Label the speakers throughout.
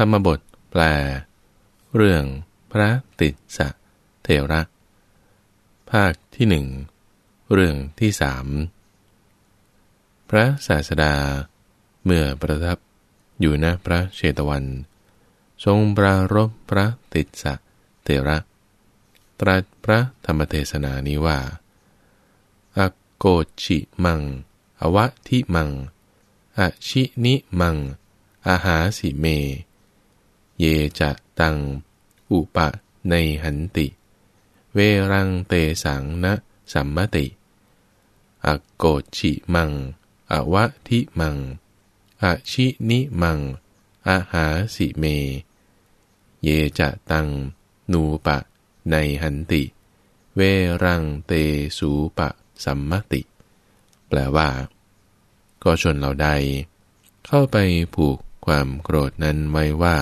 Speaker 1: ธรรมบทแปล เรื่องพระติสะเทระ ภาคที่หนึ่ง เรื่องที่สามพระศาสดา เมื่อประทับอยู่ณพระเชตวัน ทรงปรารบพระติสะเทระ ตรัสพระธรรมเทศนานี้ว่าอโกชิมัง อวะทิมัง อชินิมังอาหาสิเม เยจะตัง อุปะในหันติ เวรังเตสังนะสัมมติ อโกชิมัง อวะทิมัง อชินิมัง อาหาสิเม เยจะตัง นูปะ ในหันติ เวรังเตสูปะสัมมติ แปลว่า ก็ชนเราใด เข้าไปผูกความโกรธนั้นไว้ว่า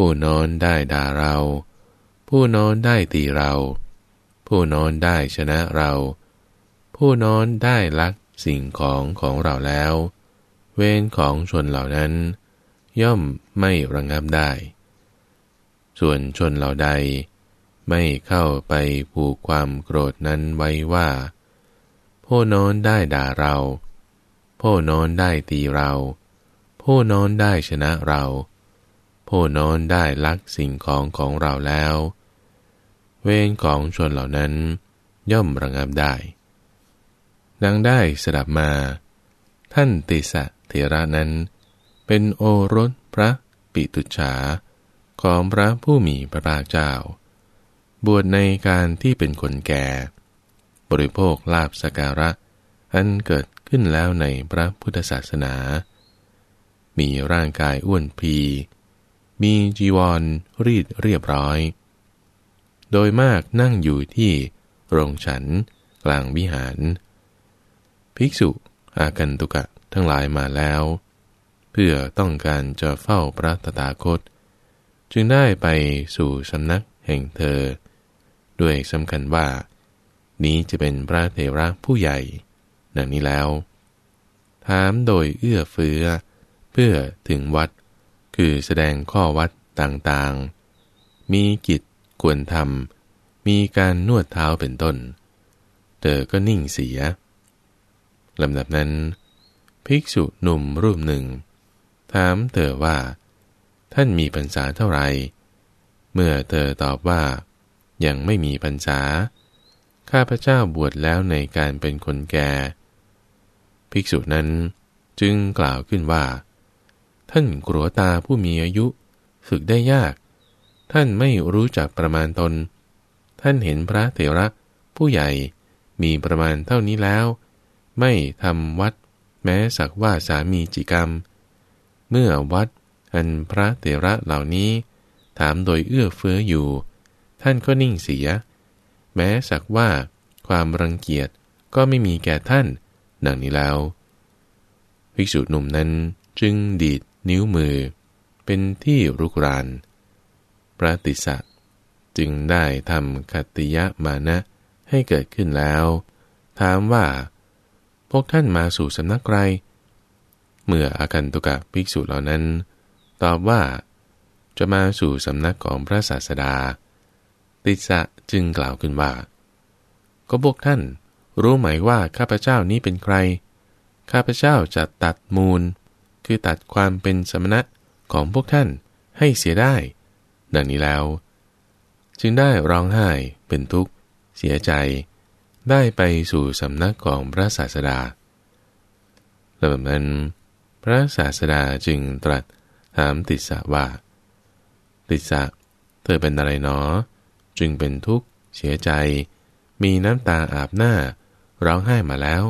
Speaker 1: ผู้นอนได้ด่าเรา ผู้นอนได้ตีเรา ผู้นอนได้ชนะเรา ผู้นอนได้ลักสิ่งของของเราแล้ว เวรของชนเหล่านั้น ย่อมไม่ระงับได้ ส่วนชนเหล่าใด ไม่เข้าไปผูกความโกรธนั้นไว้ว่า ผู้นอนได้ด่าเรา ผู้นอนได้ตีเรา ผู้นอนได้ชนะเรา ผู้นอนได้ลักสิ่งของของเราแล้ว เวรของชนเหล่านั้นย่อมระงับได้ ดังได้สดับมา ท่านติสะเถระนั้น เป็นโอรสพระปิตุฉาของพระผู้มีพระภาคเจ้า บวชในการที่เป็นคนแก่ บริโภคลาบสการะ อันเกิดขึ้นแล้วในพระพุทธศาสนา มีร่างกายอ้วนพี มีจีวรรีดเรียบร้อย โดยมากนั่งอยู่ที่โรงฉันกลางวิหาร ภิกษุอากันตุกะทั้งหลายมาแล้ว เพื่อต้องการจะเฝ้าพระตถาคต จึงได้ไปสู่สำนักแห่งเธอ ด้วยสำคัญว่า นี้จะเป็นพระเทระผู้ใหญ่ดังนี้แล้ว ถามโดยเอื้อเฟื้อ เพื่อถึงวัด คือแสดงข้อวัดต่างๆ มีกิจควรทำ มีการนวดเท้าเป็นต้น เธอก็นิ่งเสีย ลำดับนั้น ภิกษุหนุ่มรูปหนึ่ง ถามเธอว่า ท่านมีพรรษาเท่าไหร่ เมื่อเธอตอบว่า ยังไม่มีพรรษา ข้าพเจ้าบวชแล้วในการเป็นคนแก่ ภิกษุนั้นจึงกล่าวขึ้นว่า ท่านกลัวตาผู้มีอายุ ฝึกได้ยาก ท่านไม่รู้จักประมาณตน ท่านเห็นพระเถระ ผู้ใหญ่มีประมาณเท่านี้แล้ว ไม่ทำวัด แม้สักว่าสามีจิกรรม เมื่อวัดอันพระเถระเหล่านี้ ถามโดยเอื้อเฟื้ออยู่ ท่านก็นิ่งเสีย แม้สักว่าความรังเกียจก็ไม่มีแก่ท่าน ดังนี้แล้ว ภิกษุหนุ่มนั้นจึงดีด นิ้วมือ เป็นที่รุกราน พระติสะจึงได้ทำคติยะมานะให้เกิดขึ้นแล้ว ถามว่า พวกท่านมาสู่สำนักใครเมื่ออากันตุกะภิกษุเหล่านั้น ตอบว่า จะมาสู่สำนักของพระศาสดา ติสะจึงกล่าวขึ้นว่า ก็พวกท่านรู้ไหมว่าข้าพเจ้านี้เป็นใคร ข้าพเจ้าจะตัดมูล คือตัดความเป็นสมณะของพวกท่านให้เสียได้ ดังนี้แล้ว จึงได้ร้องไห้เป็นทุกข์ เสียใจ ได้ไปสู่สำนักของพระศาสดาแลวแบบนั้น พระศาสดาจึงตรัสถามติสะว่า ติสะเธอเป็นอะไรหนอ จึงเป็นทุกข์ เสียใจ มีน้ำตาอาบหน้า ร้องไห้มาแล้ว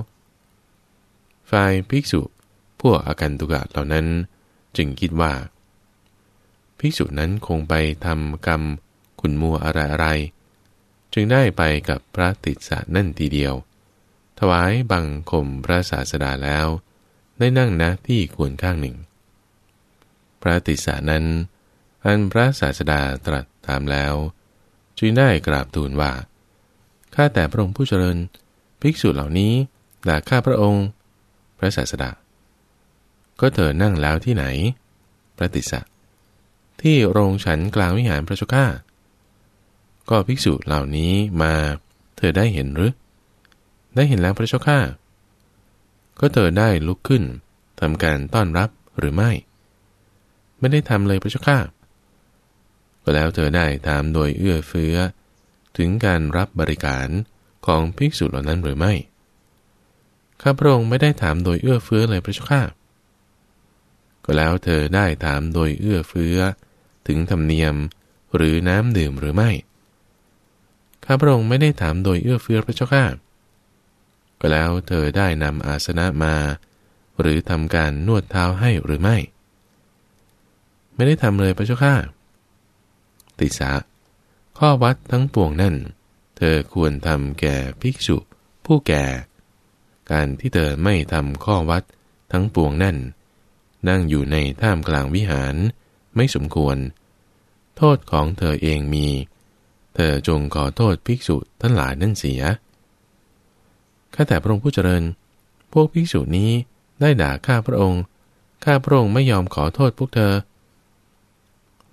Speaker 1: ฝ่ายภิกษุ พวกอากันตุกะเหล่านั้น จึงคิดว่า ภิกษุนั้นคงไปทำกรรมขุนมัวอะไรอะไร จึงได้ไปกับพระติสะนั่นทีเดียว ถวายบังคมพระศาสดาแล้ว ได้นั่งนะที่ควรข้างหนึ่ง พระติสานั้น อันพระศาสดาตรัสถามแล้ว จึงได้กราบทูลว่าข้าแต่พระองค์ผู้เจริญ ภิกษุเหล่านี้ด่าข้าพระองค์ พระศาสดา ก็เธอนั่งแล้วที่ไหน พระติสะที่โรงฉันกลางวิหารพระเจ้าข้า ก็ภิกษุเหล่านี้มาเธอได้เห็นหรือ ได้เห็นแล้วพระเจ้าข้าก็เธอได้ลุกขึ้นทำการต้อนรับหรือไม่ ไม่ได้ทำเลยพระเจ้าข้าก็แล้วเธอได้ถามโดยเอื้อเฟื้อ ถึงการรับบริการของภิกษุเหล่านั้นหรือไม่ข้าพระองค์ไม่ได้ถามโดยเอื้อเฟื้อเลยพระเจ้าข้า ก็แล้วเธอได้ถามโดยเอื้อเฟื้อ ถึงธรรมเนียมหรือน้ำดื่มหรือไม่ข้าพระองค์ไม่ได้ถามโดยเอื้อเฟื้อพระเจ้าข้าก็แล้วเธอได้นำอาสนะมา หรือทำการนวดเท้าให้หรือไม่ ไม่ได้ทำเลยพระเจ้าข้าติสะข้อวัดทั้งปวงนั่น เธอควรทำแก่ภิกษุ ผู้แก่ การที่เธอไม่ทำข้อวัดทั้งปวงนั่น นั่งอยู่ในท่ามกลางวิหารไม่สมควร โทษของเธอเองมี เธอจงขอโทษภิกษุทั้งหลายนั่นเสีย ข้าแต่พระองค์ผู้เจริญ พวกภิกษุนี้ได้ด่าข้าพระองค์ ข้าพระองค์ไม่ยอมขอโทษพวกเธอ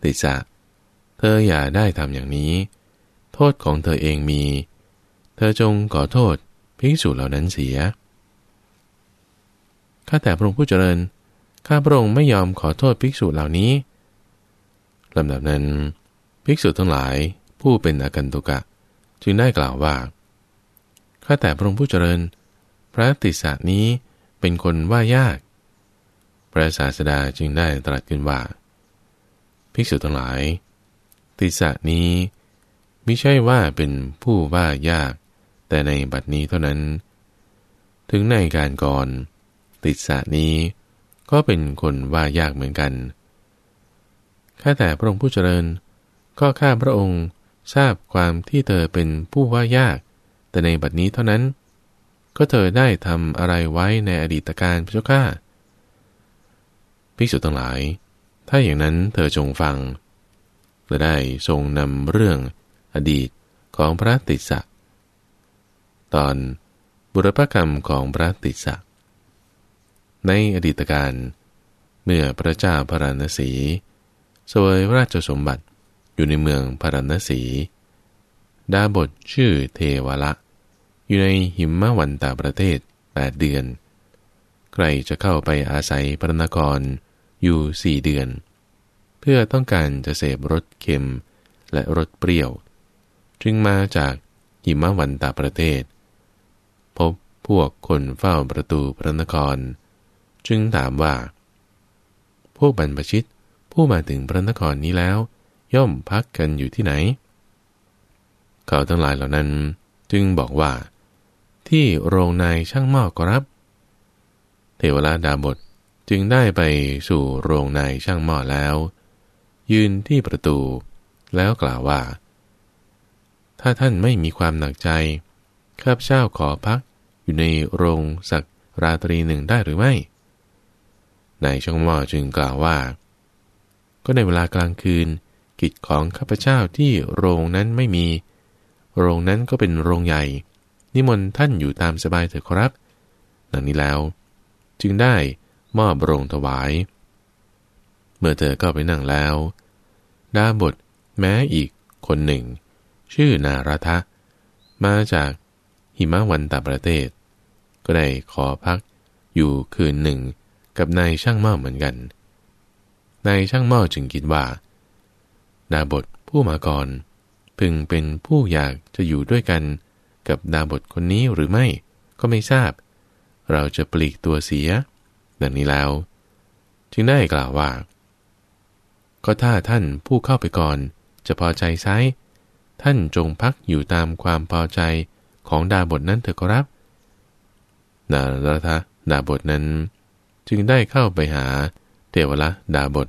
Speaker 1: ติสะเธออย่าได้ทำอย่างนี้ โทษของเธอเองมี เธอจงขอโทษภิกษุเหล่านั้นเสีย ข้าแต่พระองค์ผู้เจริญ ข้าพระองค์ไม่ยอมขอโทษภิกษุเหล่านี้ลำดับนั้น ภิกษุทั้งหลายผู้เป็นอากันตุกะ จึงได้กล่าวว่า ข้าแต่พระองค์ผู้เจริญ พระติสสะนี้เป็นคนว่ายาก พระศาสดาจึงได้ตรัสขึ้นว่า ภิกษุทั้งหลาย ติสสะนี้ไม่ใช่ว่าเป็นผู้ว่ายาก แต่ในบัดนี้เท่านั้น ถึงในการก่อน ติสสะนี้ ก็เป็นคนว่ายากเหมือนกัน ข้าแต่พระองค์ผู้เจริญ ก็ข้าพระองค์ทราบความที่เธอเป็นผู้ว่ายาก แต่ในบัดนี้เท่านั้น ก็เธอได้ทำอะไรไว้ในอดีตการพระเจ้าข้าภิกษุทั้งหลาย ถ้าอย่างนั้นเธอจงฟังและได้ทรงนำเรื่องอดีตของพระติสสะตอนบุรพกรรมของพระติสสะ ในอดีตการ เมื่อพระเจ้าพระนศีสวยราชสมบัติอยู่ในเมืองพระนศีดาบทชื่อเทวละ อยู่ในหิมมะวันตาประเทศ8เดือน ใครจะเข้าไปอาศัยพระนครอยู่สี่เดือน เพื่อต้องการจะเสพรสเค็มและรสเปรี้ยว จึงมาจากหิมะวันตาประเทศ พบพวกคนเฝ้าประตูพระนคร จึงถามว่า พวกบรรพชิตผู้มาถึงพระนครนี้แล้ว ย่อมพักกันอยู่ที่ไหน เขาทั้งหลายเหล่านั้น จึงบอกว่า ที่โรงนายช่างหม้อกรับ เทวราดาบทจึงได้ไปสู่โรงนายช่างหม้อแล้ว ยืนที่ประตู แล้วกล่าวว่า ถ้าท่านไม่มีความหนักใจข้าพเจ้าขอพักอยู่ในโรงสักราตรีหนึ่งได้หรือไม่ นายช่างหม้อจึงกล่าวว่า ก็ในเวลากลางคืน กิจของข้าพเจ้าที่โรงนั้นไม่มี โรงนั้นก็เป็นโรงใหญ่ นิมนต์ท่านอยู่ตามสบายเถิดครับดังนี้แล้ว จึงได้มอบโรงถวาย เมื่อเธอก็ไปนั่งแล้วดาบทแม้อีกคนหนึ่ง ชื่อนาราทะมาจากหิมะวันตาประเทศ ก็ได้ขอพักอยู่คืนหนึ่ง กับนายช่างหม้อเหมือนกัน นายช่างหม้อจึงคิดว่า ดาบทผู้มาก่อนพึงเป็นผู้อยากจะอยู่ด้วยกันกับดาบทคนนี้หรือไม่ก็ไม่ทราบ เราจะปลีกตัวเสีย ดังนี้แล้ว จึงได้กล่าวว่า ก็ถ้าท่านผู้เข้าไปก่อนจะพอใจไซท่านจงพักอยู่ตามความพอใจของดาบทนั้นเถอะครับ นารัตดาบทนั้น จึงได้เข้าไปหาเทวละดาบท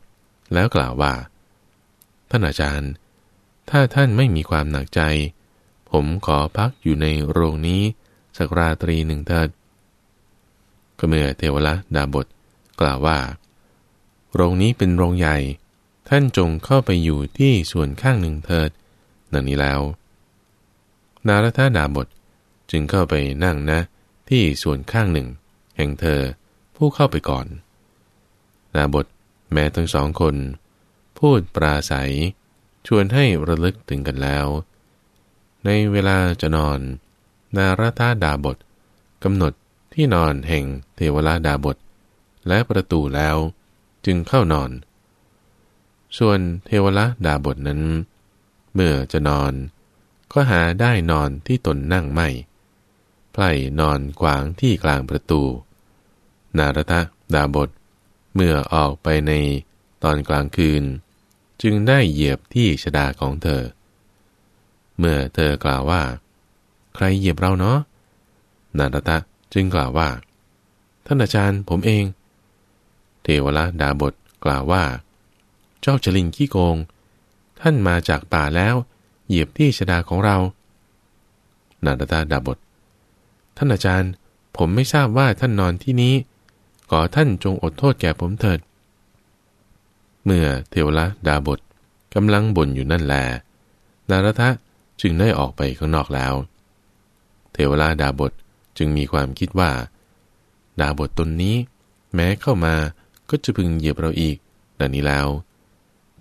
Speaker 1: แล้วกล่าวว่า ท่านอาจารย์ ถ้าท่านไม่มีความหนักใจ ผมขอพักอยู่ในโรงนี้ สักราตรีหนึ่งเถิดก็เมื่อเทวละดาบท กล่าวว่า โรงนี้เป็นโรงใหญ่ ท่านจงเข้าไปอยู่ที่ส่วนข้างหนึ่งเถิดดังนี้แล้ว นารธาดาบทจึงเข้าไปนั่งนะที่ส่วนข้างหนึ่ง แห่งเธอ ผู้เข้าไปก่อนดาบทแม้ทั้งสองคน พูดปราศัย ชวนให้ระลึกถึงกันแล้ว ในเวลาจะนอน นารตาดาบทกำหนดที่นอนแห่งเทวราดาบท และประตูแล้วจึงเข้านอน ส่วนเทวราดาบทนั้น เมื่อจะนอน ก็หาได้นอนที่ตนนั่งไม่ไพล่นอนขวางที่กลางประตู นารทะดาบท เมื่อออกไปในตอนกลางคืน จึงได้เหยียบที่ชดาของเธอ เมื่อเธอกล่าวว่า ใครเหยียบเราเนาะนารทะจึงกล่าวว่า ท่านอาจารย์ผมเอง เทวละดาบทกล่าวว่า เจ้าจลิงขี้โกง ท่านมาจากป่าแล้ว เหยียบที่ชดาของเรานารตาดาบท ท่านอาจารย์ ผมไม่ทราบว่าท่านนอนที่นี้ ขอท่านจงอดโทษแก่ผมเถิด เมื่อเทวละดาบทกำลังบ่นอยู่นั่นแล นารทะจึงได้ออกไปข้างนอกแล้ว เทวละดาบทจึงมีความคิดว่า ดาบทตนนี้ แม้เข้ามาก็จะพึงเหยียบเราอีกดังนี้แล้ว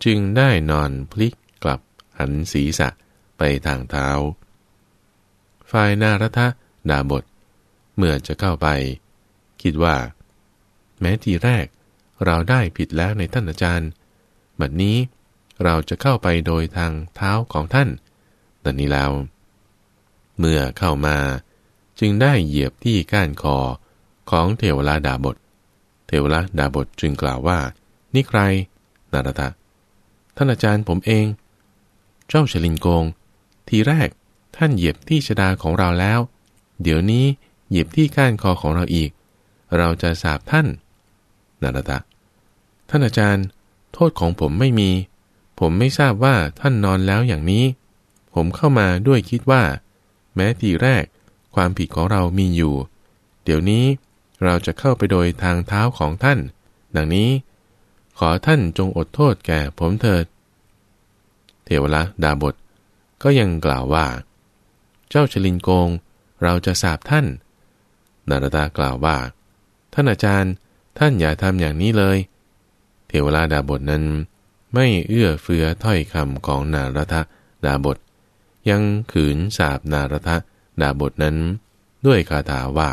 Speaker 1: จึงได้นอนพลิกกลับหันศีรษะไปทางเท้า ฝ่ายนารทะดาบท เมื่อจะเข้าไป คิดว่า ม้ทีแรก เราได้ผิดแล้วในท่านอาจารย์ บัดนี้เราจะเข้าไปโดยทางเท้าของท่านดังนี้แล้ว เมื่อเข้ามาจึงได้เหยียบที่ก้านคอของเทวราดาบท เทวราดาบทจึงกล่าวว่า นี่ใคร นารตะ ท่านอาจารย์ผมเอง เจ้าชลินโกง ทีแรกท่านเหยียบที่ชดาของเราแล้ว เดี๋ยวนี้เหยียบที่ก้านคอของเราอีก เราจะสาบท่าน นารตะ ท่านอาจารย์ โทษของผมไม่มี ผมไม่ทราบว่าท่านนอนแล้วอย่างนี้ ผมเข้ามาด้วยคิดว่า แม้ทีแรกความผิดของเรามีอยู่ เดี๋ยวนี้เราจะเข้าไปโดยทางเท้าของท่าน ดังนี้ ขอท่านจงอดโทษแก่ผมเถิด เทวละดาบท ก็ยังกล่าวว่า เจ้าชลินโกง เราจะสาบท่าน นารตากล่าวว่า ท่านอาจารย์ ท่านอย่าทำอย่างนี้เลย เทวราดาบทนั้น ไม่เอื้อเฟื้อถ้อยคำของนารทดาบท ยังขืนสาบนารทดาบทนั้น ด้วยคาถาว่า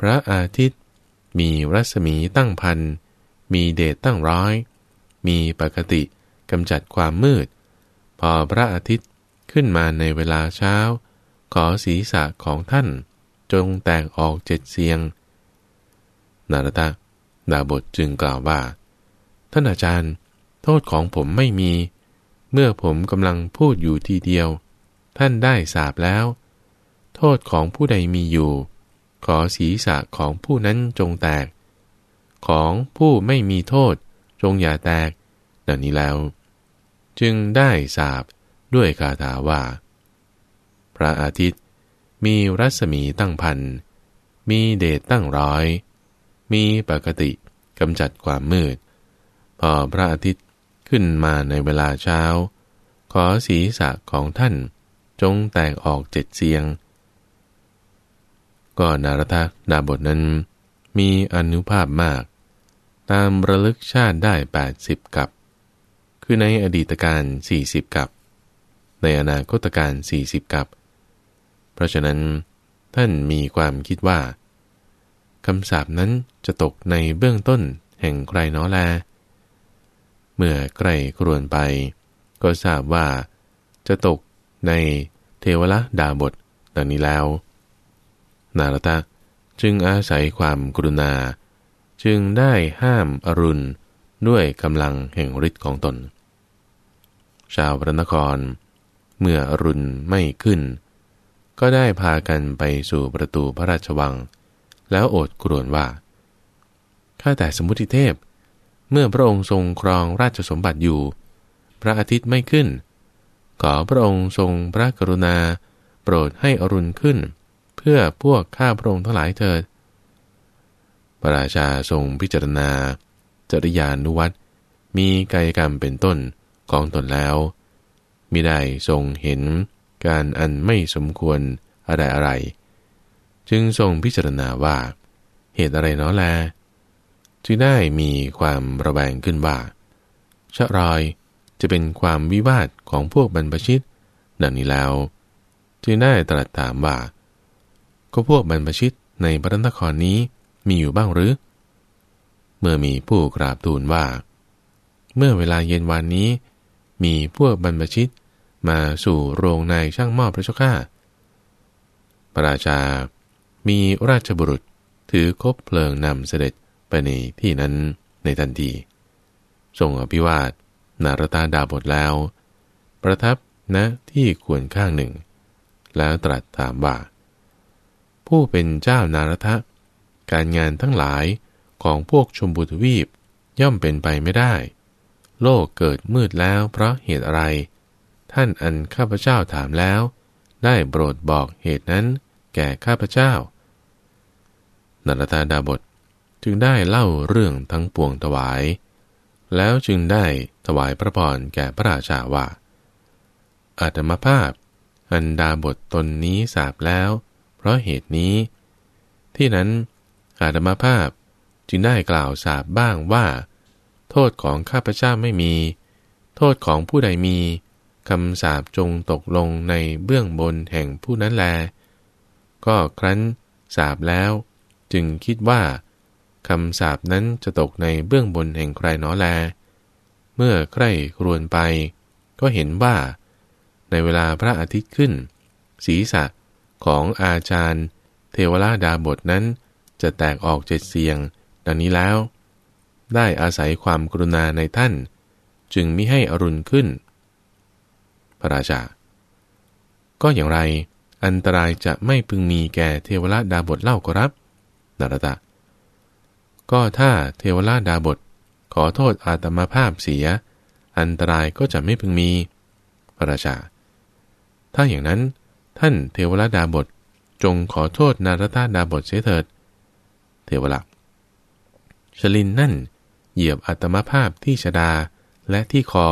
Speaker 1: พระอาทิตย์ มีรัศมีตั้งพัน มีเดชตั้งร้อย มีปกติกำจัดความมืด พอพระอาทิตย์ขึ้นมาในเวลาเช้า ขอศีรษะของท่าน จงแตกออกเจ็ดเสียง นารตะดาบทจึงกล่าวว่า ท่านอาจารย์ โทษของผมไม่มี เมื่อผมกำลังพูดอยู่ทีเดียว ท่านได้สาบแล้ว โทษของผู้ใดมีอยู่ ขอศีรษะของผู้นั้นจงแตก ของผู้ไม่มีโทษจงอย่าแตกดังนี้แล้ว จึงได้สาบด้วยคาถาว่า พระอาทิตย์มีรัศมีตั้งพัน มีเดชตั้งร้อย มีปกติกำจัดความมืด พอพระอาทิตย์ขึ้นมาในเวลาเช้า ขอศีรษะของท่านจงแตกออกเจ็ดเสียง ก็นารทะดาบทนั้น มีอนุภาพมาก ตามระลึกชาติได้ 80 กับ คือในอดีตการ 40 กับ ในอนาคตการ 40 กับ เพราะฉะนั้นท่านมีความคิดว่า คำสาปนั้นจะตกในเบื้องต้นแห่งใครน้อแล เมื่อใกล้ครวนไป ก็ทราบว่า จะตกในเทวละดาบทดังนี้แล้ว นารตะจึงอาศัยความกรุณา จึงได้ห้ามอรุณด้วยกำลังแห่งฤทธิ์ของตน ชาวพระนคร เมื่ออรุณไม่ขึ้น ก็ได้พากันไปสู่ประตูพระราชวัง แล้วโอดกรวนว่า ข้าแต่สมุติเทพ เมื่อพระองค์ทรงครองราชสมบัติอยู่ พระอาทิตย์ไม่ขึ้น ขอพระองค์ทรงพระกรุณา โปรดให้อรุณขึ้น เพื่อพวกข้าพระองค์ทั้งหลายเถิด พระราชาทรงพิจารณา จริยานุวัตมีกายกรรมเป็นต้นของตนแล้วมิได้ทรงเห็นการอันไม่สมควรอะไรอะไร จึงทรงพิจารณาว่า เหตุอะไรเนาะแล จึงได้มีความระแวงขึ้นว่าชะรอยจะเป็นความวิวาทของพวกบรรพชิต ดังนี้แล้ว จึงได้ตรัสถามว่า ก็พวกบรรพชิตในพระนครนี้มีอยู่บ้างหรือ เมื่อมีผู้กราบทูลว่า เมื่อเวลาเย็นวันนี้ มีพวกบรรพชิตมาสู่โรงนายช่างมอบพระเจ้าข้าพระราชา มีราชบุรุษถือคบเพลิงนำเสด็จไปในที่นั้นในทันทีทรงอภิวาทนารตาดาบทแล้ว ประทับณนะที่ควรข้างหนึ่ง แล้วตรัสถามว่า ผู้เป็นเจ้านารทะ การงานทั้งหลายของพวกชมบุตวีปย่อมเป็นไปไม่ได้ โลกเกิดมืดแล้วเพราะเหตุอะไร ท่านอันข้าพเจ้าถามแล้ว ได้โปรดบอกเหตุนั้นแก่ข้าพเจ้า นรตาดาบทจึงได้เล่าเรื่องทั้งปวงถวาย แล้วจึงได้ถวายพระพรแก่พระราชาว่า อาตมภาพ อันดาบทตนนี้สาบแล้ว เพราะเหตุนี้ ที่นั้นอาตมภาพจึงได้กล่าวสาบบ้างว่า โทษของข้าพเจ้าไม่มี โทษของผู้ใดมีคำสาบจงตกลงในเบื้องบนแห่งผู้นั้นแล ก็ครั้นสาบแล้ว จึงคิดว่าคำสาบนั้นจะตกในเบื้องบนแห่งใครน้อแล เมื่อใครครวนไป ก็เห็นว่า ในเวลาพระอาทิตย์ขึ้น ศีรษะของอาจารย์ เทวราดาบทนั้น จะแตกออกเจ็ดเสียง ดังนี้แล้ว ได้อาศัยความกรุณาในท่าน จึงมิให้อรุณขึ้น พระราชา ก็อย่างไร อันตรายจะไม่พึงมีแก่เทวราดาบทเล่าก็รับ นารตะ ก็ถ้าเทวราชดาบทขอโทษอาตมาภาพเสีย อันตรายก็จะไม่พึงมีพระราชา ถ้าอย่างนั้นท่านเทวราชดาบทจงขอโทษนารตาดาบทเสียเถิด เทวละชลินนั่น เหยียบอาตมาภาพที่ชดาและที่คอ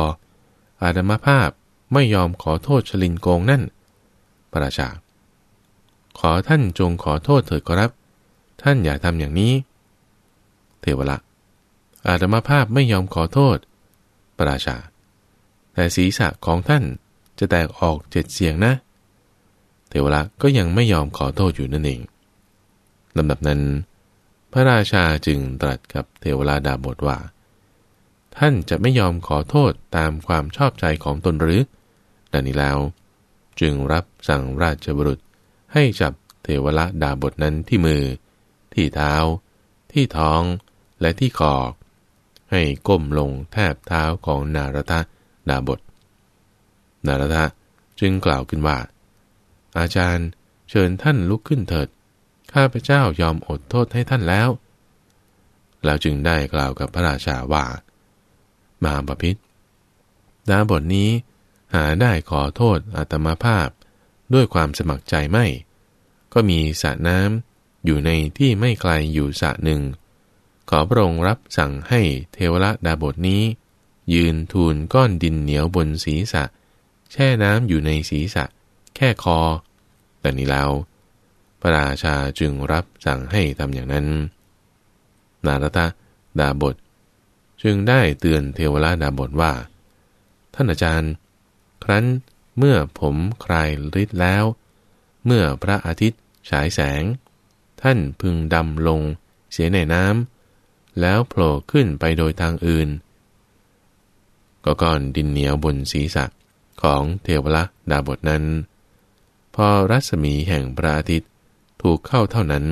Speaker 1: อาตมาภาพไม่ยอมขอโทษชลินโกงนั่นพระราชา ขอท่านจงขอโทษเถิดครับ ท่านอย่าทำอย่างนี้ เทวละอาตมาภาพไม่ยอมขอโทษ พระราชา แต่ศีรษะของท่านจะแตกออกเจ็ดเสียงนะ เทวละก็ยังไม่ยอมขอโทษอยู่นั่นเองลำดับนั้น พระราชาจึงตรัสกับเทวราดาบทว่า ท่านจะไม่ยอมขอโทษตามความชอบใจของตนหรือดังนี้แล้ว จึงรับสั่งราชบุรุษให้จับเทวราดาบทนั้นที่มือ ที่เท้า ที่ท้องและที่คอให้ก้มลงแทบเท้าของนารทะดาบท นารทะจึงกล่าวขึ้นว่า อาจารย์เชิญท่านลุกขึ้นเถิด ข้าพเจ้ายอมอดโทษให้ท่านแล้ว แล้วจึงได้กล่าวกับพระราชาว่า มาบพิษดาบทนี้หาได้ขอโทษอาตมาภาพด้วยความสมัครใจไม่ ก็มีสระน้ำ อยู่ในที่ไม่ไกลอยู่สระหนึ่ง ขอพระองค์รับสั่งให้เทวรดาบทนี้ ยืนทูลก้อนดินเหนียวบนศีรษะ แช่น้ำอยู่ในศีรษะ แค่คอ แต่นี้แล้ว พระราชาจึงรับสั่งให้ทำอย่างนั้น นารตะดาบท จึงได้เตือนเทวราดาบทว่า ท่านอาจารย์ ครั้นเมื่อผมคลายฤทธิ์แล้ว เมื่อพระอาทิตย์ฉายแสง ท่านพึงดำลงเสียในน้ำแล้วโผล่ขึ้นไปโดยทางอื่น ก็ก้อนดินเหนียวบนศีรษะของเทวละดาบทนั้น พอรัศมีแห่งพระอาทิตย์ถูกเข้าเท่านั้น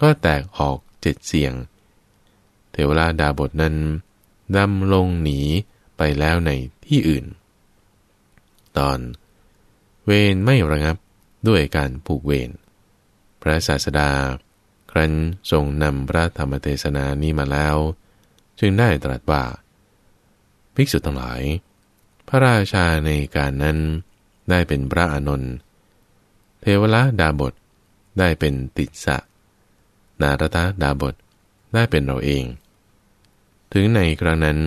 Speaker 1: ก็แตกออกเจ็ดเสียง เทวราดาบทนั้นดำลงหนีไปแล้วในที่อื่น ตอน เวนไม่ระงับด้วยการผูกเวน พระศาสดา ครั้นทรงนำพระธรรมเทศนานี้มาแล้ว จึงได้ตรัสว่า ภิกษุทั้งหลาย พระราชาในการนั้นได้เป็นพระอานนท์เทวละดาบทได้เป็นติสะนารตาดาบทได้เป็นเราเอง ถึงในครั้งนั้น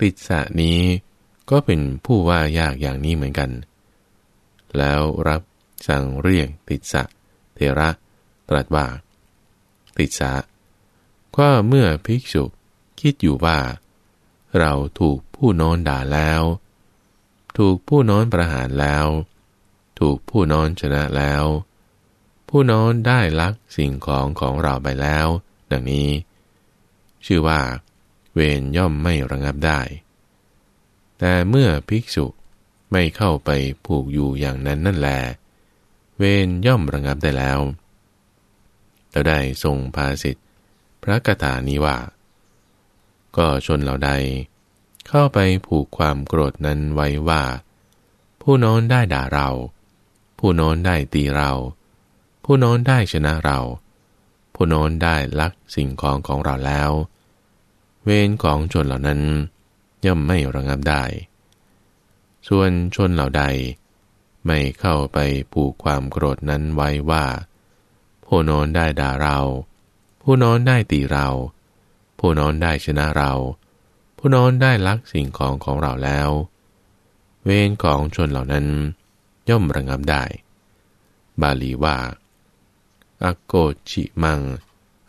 Speaker 1: ติสะนี้ก็เป็นผู้ว่ายากอย่างนี้เหมือนกัน แล้วรับสั่งเรียกติสะ เทระตรัสว่า ติสะก็เมื่อภิกษุคิดอยู่ว่า เราถูกผู้น้นด่าแล้ว ถูกผู้น้นประหารแล้ว ถูกผู้น้นชนะแล้ว ผู้น้นได้ลักสิ่งของของเราไปแล้ว ดังนี้ ชื่อว่า เวรย่อมไม่ระงับได้ แต่เมื่อภิกษุไม่เข้าไปผูกอยู่อย่างนั้นนั่นแหละ เวรย่อมระงับได้แล้วเราได้ทรงภาสิทธิพระกถานี้ว่า ก็ชนเหล่าใด เข้าไปผูกความโกรธนั้นไว้ว่า ผู้น้นได้ด่าเรา ผู้น้นได้ตีเรา ผู้น้นได้ชนะเรา ผู้น้นได้ลักสิ่งของของเราแล้ว เวรของชนเหล่านั้นย่อมไม่ระงับได้ ส่วนชนเหล่าใด ไม่เข้าไปผูกความโกรธนั้นไว้ว่า ผู้น้นได้ด่าเรา ผู้นอนได้ตีเรา ผู้นอนได้ชนะเรา ผู้นอนได้ลักสิ่งของของเราแล้ว เวรของชนเหล่านั้น ย่อมระงับได้ บาลีว่าอโกชิมัง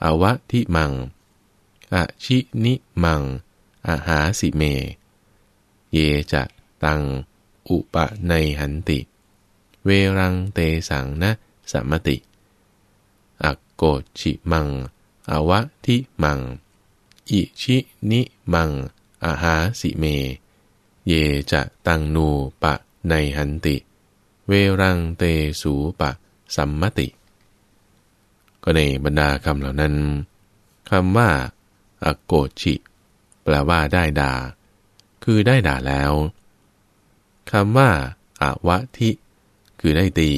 Speaker 1: อวะทิมัง อชินิมัง อาหาสิเม เยจะตัง อุปในหันติ เวรังเตสังนะสัมมติอโกชิมัง อวะทิมัง อิชินิมัง อาหาสิเม เยจะตังนูปะในหันติ เวรังเตสูปะสัมมติ ก็ในบรรดาคำเหล่านั้นคำว่าอโกชิแปลว่าได้ด่า คือได้ด่าแล้วคำว่าอาวะทิ คือได้ตี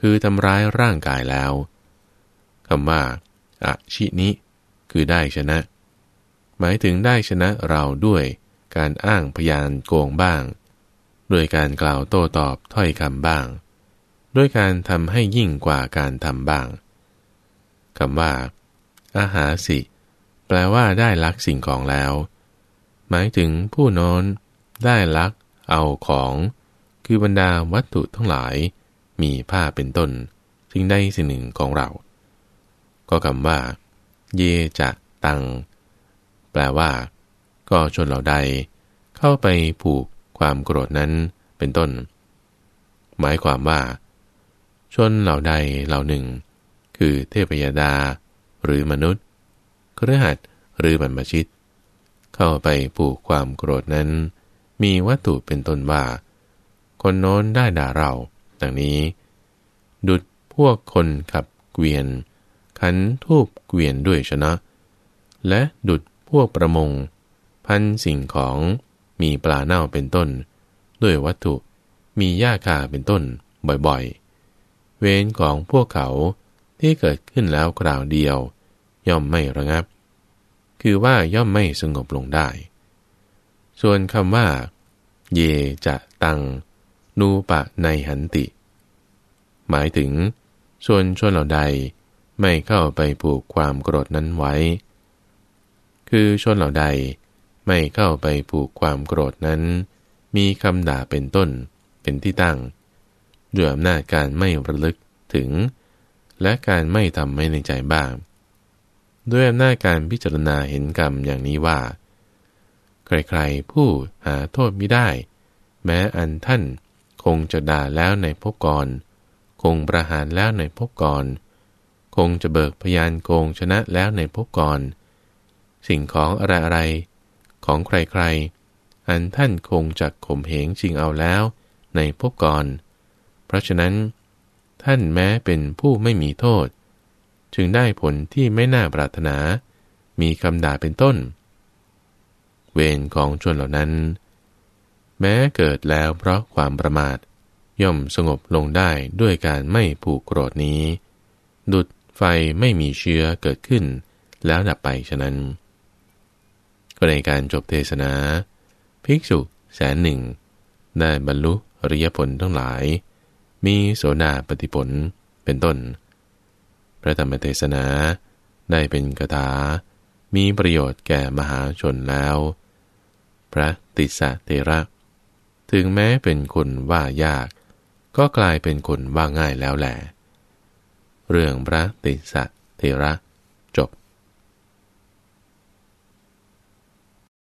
Speaker 1: คือทำร้ายร่างกายแล้วคำว่าอะชินิคือได้ชนะ หมายถึงได้ชนะเราด้วยการอ้างพยานโกงบ้าง ด้วยการกล่าวโต้ตอบถ้อยคำบ้าง ด้วยการทำให้ยิ่งกว่าการทำบ้างคำว่า อาหาสิ แปลว่าได้ลักสิ่งของแล้ว หมายถึงผู้นอนได้ลัก เอาของ คือบรรดาวัตถุทั้งหลาย มีผ้าเป็นต้นสิ่งใดสิ่งหนึ่งของเรา ก็คำว่า เยจะตัง แปลว่า ก็ชนเหล่าใด เข้าไปผูกความโกรธนั้นเป็นต้น หมายความว่า ชนเหล่าใดเหล่าหนึ่ง คือเทพยดา หรือมนุษย์เครือขัดหรือบรรพชิต เข้าไปผูกความโกรธนั้น มีวัตถุเป็นต้นว่า คนโน้นได้ด่าเรา ดังนี้ ดุดพวกคนขับเกวียน ขันทูบเกวียนด้วยชนะ และดุดพวกประมง พันสิ่งของมีปลาเน่าเป็นต้น ด้วยวัตถุมีหญ้าคาเป็นต้นบ่อยๆ เวรของพวกเขาที่เกิดขึ้นแล้วกล่าวเดียว ย่อมไม่ระงับ คือว่าย่อมไม่สงบลงได้ ส่วนคำว่า เยจะตัง นูปะในหันติ หมายถึงส่วนชนเหล่าใดไม่เข้าไปผูกความโกรธนั้นไว้ คือชนเหล่าใดไม่เข้าไปผูกความโกรธนั้น มีคำด่าเป็นต้นเป็นที่ตั้งด้วยอำนาจการไม่ระลึกถึง และการไม่ทำไม่ในใจบ้าง ด้วยอำนาจการพิจารณาเห็นกรรมอย่างนี้ว่า ใครๆผู้หาโทษไม่ได้ แม้อันท่าน คงจะด่าแล้วในภพก่อน คงประหารแล้วในภพก่อน คงจะเบิกพยานโกงชนะแล้วในภพก่อน สิ่งของอะไรอะไรของใครๆ อันท่านคงจะข่มเหงจริงเอาแล้วในภพก่อน เพราะฉะนั้น ท่านแม้เป็นผู้ไม่มีโทษ จึงได้ผลที่ไม่น่าปรารถนา มีคำด่าเป็นต้น เวรของชนเหล่านั้น แม้เกิดแล้วเพราะความประมาท ย่อมสงบลงได้ด้วยการไม่ผูกโกรธนี้ ดุดไฟไม่มีเชื้อเกิดขึ้น แล้วดับไปฉะนั้น ก็ในการจบเทศนา ภิกษุแสนหนึ่ง ได้บรรลุอริยผลทั้งหลาย มีโสดาปฏิผลเป็นต้น พระธรรมเทศนาได้เป็นกถา มีประโยชน์แก่มหาชนแล้ว พระติสเทระ ถึงแม้เป็นคนว่ายาก ก็กลายเป็นคนว่าง่ายแล้วแหละเรื่องพระติสะเทระ